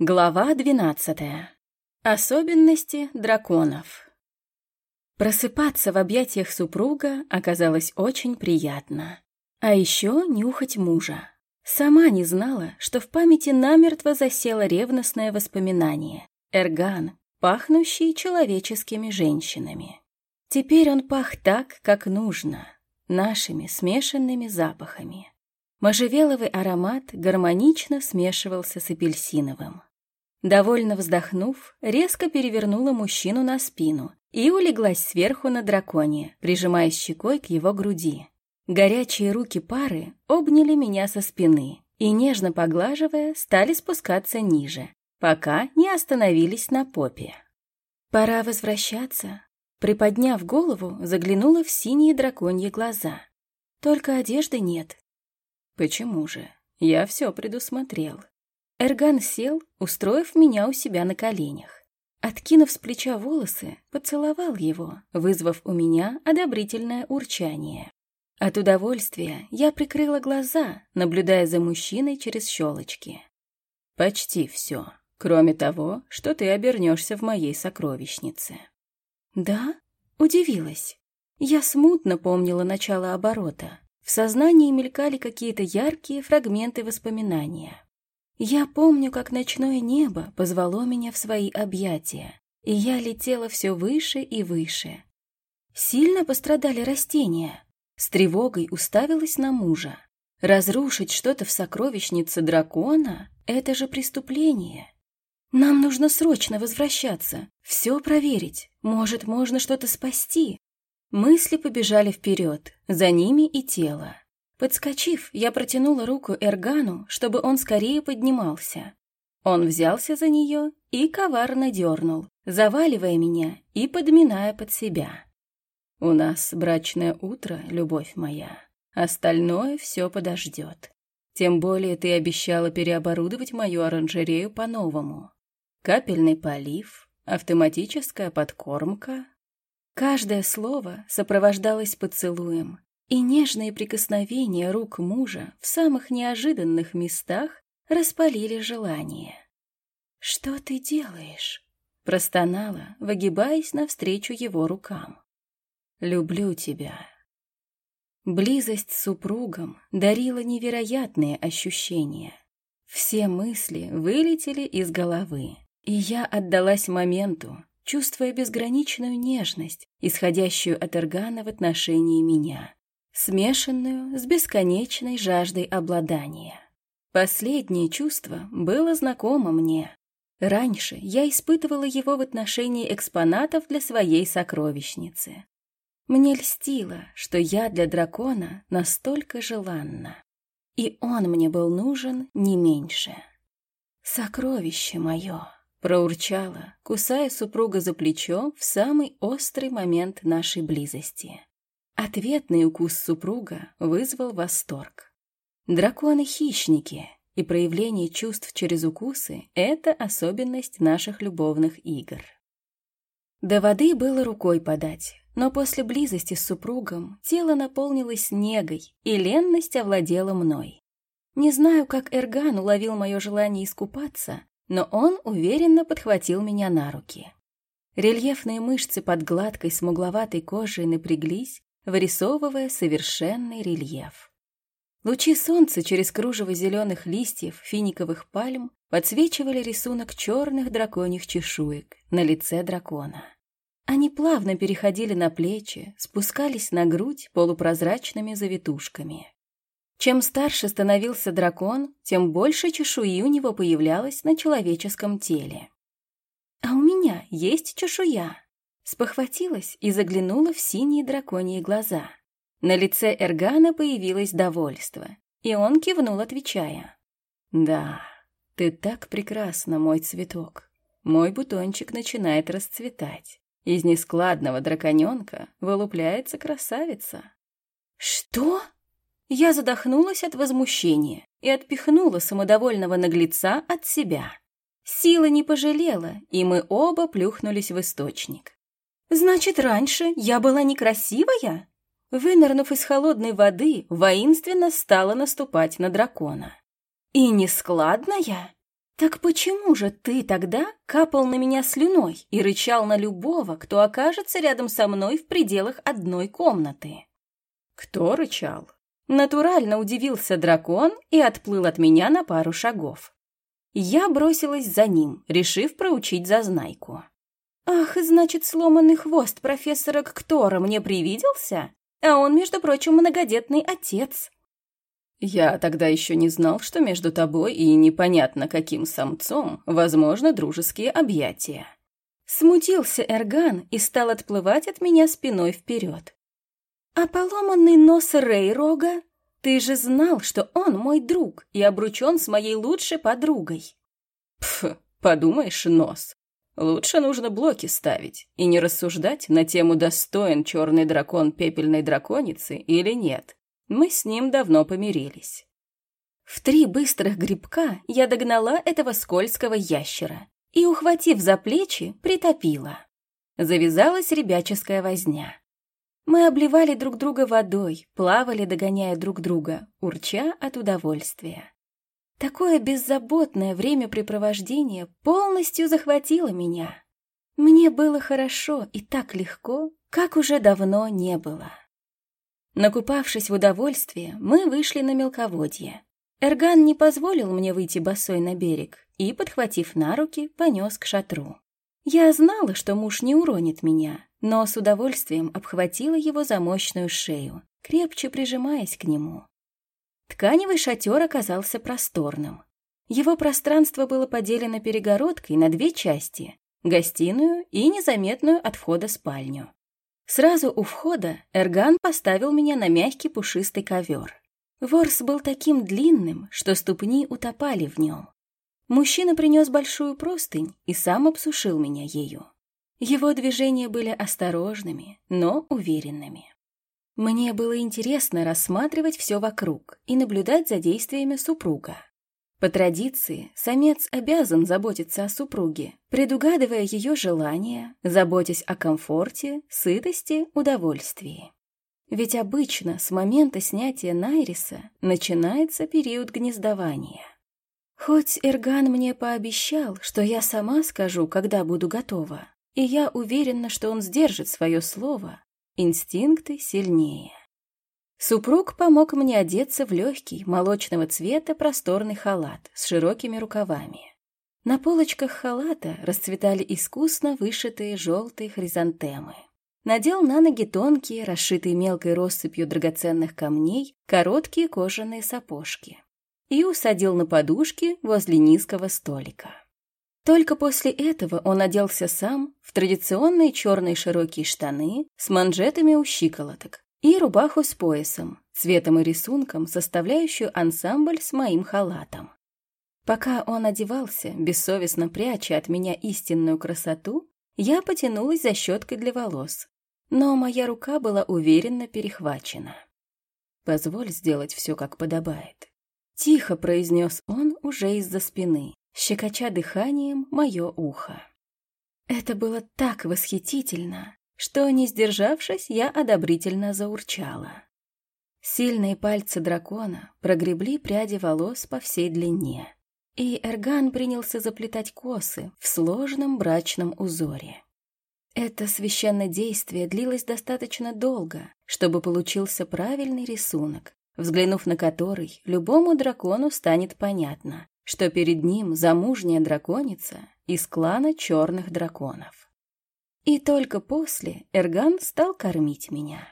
Глава 12. Особенности драконов. Просыпаться в объятиях супруга оказалось очень приятно. А еще нюхать мужа. Сама не знала, что в памяти намертво засело ревностное воспоминание. Эрган, пахнущий человеческими женщинами. Теперь он пах так, как нужно, нашими смешанными запахами. Можжевеловый аромат гармонично смешивался с апельсиновым. Довольно вздохнув, резко перевернула мужчину на спину и улеглась сверху на драконе, прижимаясь щекой к его груди. Горячие руки пары обняли меня со спины и, нежно поглаживая, стали спускаться ниже, пока не остановились на попе. «Пора возвращаться», Приподняв голову, заглянула в синие драконьи глаза. Только одежды нет. Почему же? Я все предусмотрел. Эрган сел, устроив меня у себя на коленях. Откинув с плеча волосы, поцеловал его, вызвав у меня одобрительное урчание. От удовольствия я прикрыла глаза, наблюдая за мужчиной через щелочки. «Почти все, кроме того, что ты обернешься в моей сокровищнице». «Да?» — удивилась. Я смутно помнила начало оборота. В сознании мелькали какие-то яркие фрагменты воспоминания. Я помню, как ночное небо позвало меня в свои объятия, и я летела все выше и выше. Сильно пострадали растения. С тревогой уставилась на мужа. Разрушить что-то в сокровищнице дракона — это же преступление. Нам нужно срочно возвращаться, все проверить. Может, можно что-то спасти. Мысли побежали вперед, за ними и тело. Подскочив, я протянула руку Эргану, чтобы он скорее поднимался. Он взялся за нее и коварно дернул, заваливая меня и подминая под себя. «У нас брачное утро, любовь моя. Остальное все подождет. Тем более ты обещала переоборудовать мою оранжерею по-новому. Капельный полив, автоматическая подкормка». Каждое слово сопровождалось поцелуем, и нежные прикосновения рук мужа в самых неожиданных местах распалили желание. «Что ты делаешь?» — простонала, выгибаясь навстречу его рукам. «Люблю тебя». Близость с супругом дарила невероятные ощущения. Все мысли вылетели из головы, и я отдалась моменту, чувствуя безграничную нежность, исходящую от Эргана в отношении меня смешанную с бесконечной жаждой обладания. Последнее чувство было знакомо мне. Раньше я испытывала его в отношении экспонатов для своей сокровищницы. Мне льстило, что я для дракона настолько желанна. И он мне был нужен не меньше. «Сокровище мое!» — проурчала, кусая супруга за плечо в самый острый момент нашей близости. Ответный укус супруга вызвал восторг. Драконы-хищники, и проявление чувств через укусы — это особенность наших любовных игр. До воды было рукой подать, но после близости с супругом тело наполнилось негой, и ленность овладела мной. Не знаю, как Эрган уловил мое желание искупаться, но он уверенно подхватил меня на руки. Рельефные мышцы под гладкой смугловатой кожей напряглись, вырисовывая совершенный рельеф. Лучи солнца через кружево зеленых листьев финиковых пальм подсвечивали рисунок черных драконьих чешуек на лице дракона. Они плавно переходили на плечи, спускались на грудь полупрозрачными завитушками. Чем старше становился дракон, тем больше чешуи у него появлялось на человеческом теле. «А у меня есть чешуя», Спохватилась и заглянула в синие драконьи глаза. На лице Эргана появилось довольство, и он кивнул, отвечая. «Да, ты так прекрасна, мой цветок. Мой бутончик начинает расцветать. Из нескладного драконенка вылупляется красавица». «Что?» Я задохнулась от возмущения и отпихнула самодовольного наглеца от себя. Сила не пожалела, и мы оба плюхнулись в источник. «Значит, раньше я была некрасивая?» Вынырнув из холодной воды, воинственно стала наступать на дракона. «И нескладная? «Так почему же ты тогда капал на меня слюной и рычал на любого, кто окажется рядом со мной в пределах одной комнаты?» «Кто рычал?» Натурально удивился дракон и отплыл от меня на пару шагов. Я бросилась за ним, решив проучить зазнайку. «Ах, значит, сломанный хвост профессора Ктора мне привиделся? А он, между прочим, многодетный отец». «Я тогда еще не знал, что между тобой и непонятно каким самцом возможно дружеские объятия». Смутился Эрган и стал отплывать от меня спиной вперед. «А поломанный нос Рейрога? Ты же знал, что он мой друг и обручен с моей лучшей подругой». «Пф, подумаешь, нос. Лучше нужно блоки ставить и не рассуждать на тему, достоин черный дракон пепельной драконицы или нет. Мы с ним давно помирились». В три быстрых грибка я догнала этого скользкого ящера и, ухватив за плечи, притопила. Завязалась ребяческая возня. Мы обливали друг друга водой, плавали, догоняя друг друга, урча от удовольствия. Такое беззаботное времяпрепровождение полностью захватило меня. Мне было хорошо и так легко, как уже давно не было. Накупавшись в удовольствие, мы вышли на мелководье. Эрган не позволил мне выйти босой на берег и, подхватив на руки, понес к шатру. Я знала, что муж не уронит меня, но с удовольствием обхватила его за мощную шею, крепче прижимаясь к нему. Тканевый шатер оказался просторным. Его пространство было поделено перегородкой на две части — гостиную и незаметную от входа спальню. Сразу у входа Эрган поставил меня на мягкий пушистый ковер. Ворс был таким длинным, что ступни утопали в нем. Мужчина принес большую простынь и сам обсушил меня ею. Его движения были осторожными, но уверенными. Мне было интересно рассматривать все вокруг и наблюдать за действиями супруга. По традиции, самец обязан заботиться о супруге, предугадывая ее желания, заботясь о комфорте, сытости, удовольствии. Ведь обычно с момента снятия Найриса начинается период гнездования. Хоть Эрган мне пообещал, что я сама скажу, когда буду готова, и я уверена, что он сдержит свое слово. Инстинкты сильнее. Супруг помог мне одеться в легкий, молочного цвета просторный халат с широкими рукавами. На полочках халата расцветали искусно вышитые желтые хризантемы. Надел на ноги тонкие, расшитые мелкой россыпью драгоценных камней, короткие кожаные сапожки. И усадил на подушки возле низкого столика. Только после этого он оделся сам в традиционные черные широкие штаны с манжетами у щиколоток и рубаху с поясом, цветом и рисунком, составляющую ансамбль с моим халатом. Пока он одевался, бессовестно пряча от меня истинную красоту, я потянулась за щеткой для волос, но моя рука была уверенно перехвачена. «Позволь сделать все, как подобает», — тихо произнес он уже из-за спины, щекоча дыханием мое ухо. Это было так восхитительно, что, не сдержавшись, я одобрительно заурчала. Сильные пальцы дракона прогребли пряди волос по всей длине, и Эрган принялся заплетать косы в сложном брачном узоре. Это священное действие длилось достаточно долго, чтобы получился правильный рисунок, взглянув на который, любому дракону станет понятно, что перед ним замужняя драконица из клана черных драконов. И только после Эрган стал кормить меня.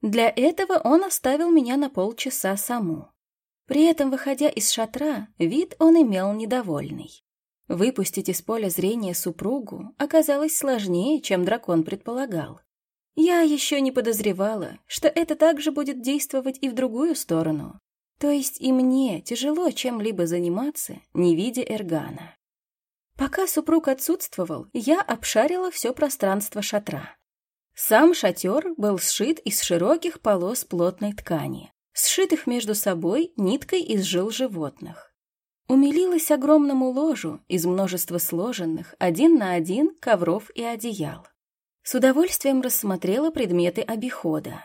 Для этого он оставил меня на полчаса саму. При этом, выходя из шатра, вид он имел недовольный. Выпустить из поля зрения супругу оказалось сложнее, чем дракон предполагал. Я еще не подозревала, что это также будет действовать и в другую сторону, то есть и мне тяжело чем-либо заниматься, не видя Эргана. Пока супруг отсутствовал, я обшарила все пространство шатра. Сам шатер был сшит из широких полос плотной ткани, сшитых между собой ниткой из жил животных. Умилилась огромному ложу из множества сложенных один на один ковров и одеял. С удовольствием рассмотрела предметы обихода.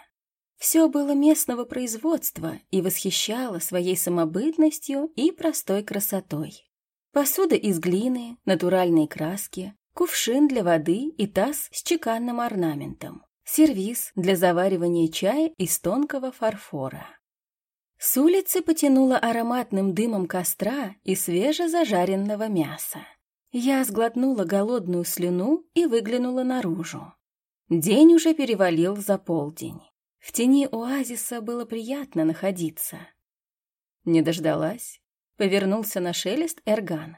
Все было местного производства и восхищало своей самобытностью и простой красотой. Посуда из глины, натуральной краски, кувшин для воды и таз с чеканным орнаментом, сервиз для заваривания чая из тонкого фарфора. С улицы потянуло ароматным дымом костра и свежезажаренного мяса. Я сглотнула голодную слюну и выглянула наружу. День уже перевалил за полдень. В тени оазиса было приятно находиться. Не дождалась. Повернулся на шелест Эрган.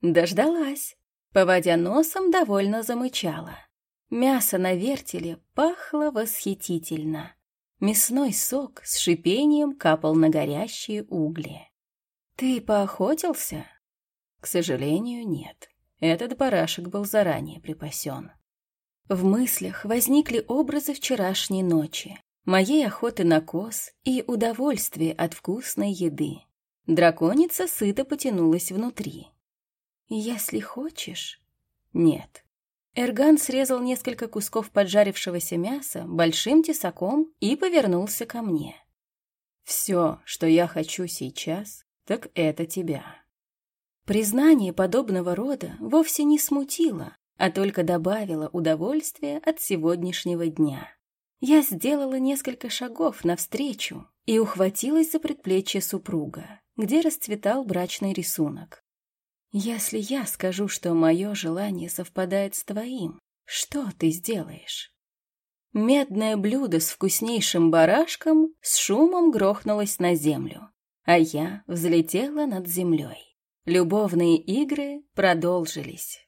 Дождалась. Поводя носом, довольно замычала. Мясо на вертеле пахло восхитительно. Мясной сок с шипением капал на горящие угли. «Ты поохотился?» К сожалению, нет. Этот барашек был заранее припасен. В мыслях возникли образы вчерашней ночи, моей охоты на коз и удовольствия от вкусной еды. Драконица сыто потянулась внутри. «Если хочешь...» «Нет». Эрган срезал несколько кусков поджарившегося мяса большим тесаком и повернулся ко мне. «Все, что я хочу сейчас, так это тебя». Признание подобного рода вовсе не смутило, а только добавило удовольствия от сегодняшнего дня. Я сделала несколько шагов навстречу и ухватилась за предплечье супруга, где расцветал брачный рисунок. «Если я скажу, что мое желание совпадает с твоим, что ты сделаешь?» Медное блюдо с вкуснейшим барашком с шумом грохнулось на землю, а я взлетела над землей. Любовные игры продолжились.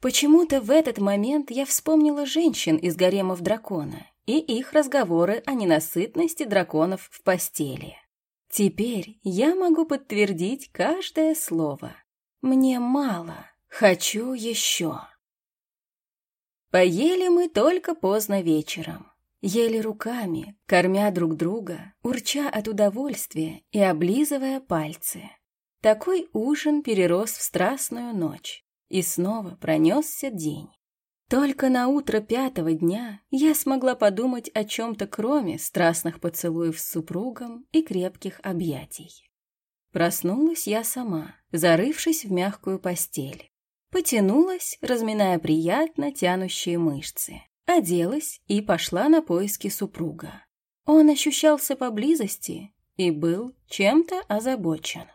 Почему-то в этот момент я вспомнила женщин из гаремов дракона и их разговоры о ненасытности драконов в постели. Теперь я могу подтвердить каждое слово. Мне мало, хочу еще. Поели мы только поздно вечером. Ели руками, кормя друг друга, урча от удовольствия и облизывая пальцы. Такой ужин перерос в страстную ночь, и снова пронесся день. Только на утро пятого дня я смогла подумать о чем-то кроме страстных поцелуев с супругом и крепких объятий. Проснулась я сама, зарывшись в мягкую постель. Потянулась, разминая приятно тянущие мышцы. Оделась и пошла на поиски супруга. Он ощущался поблизости и был чем-то озабочен.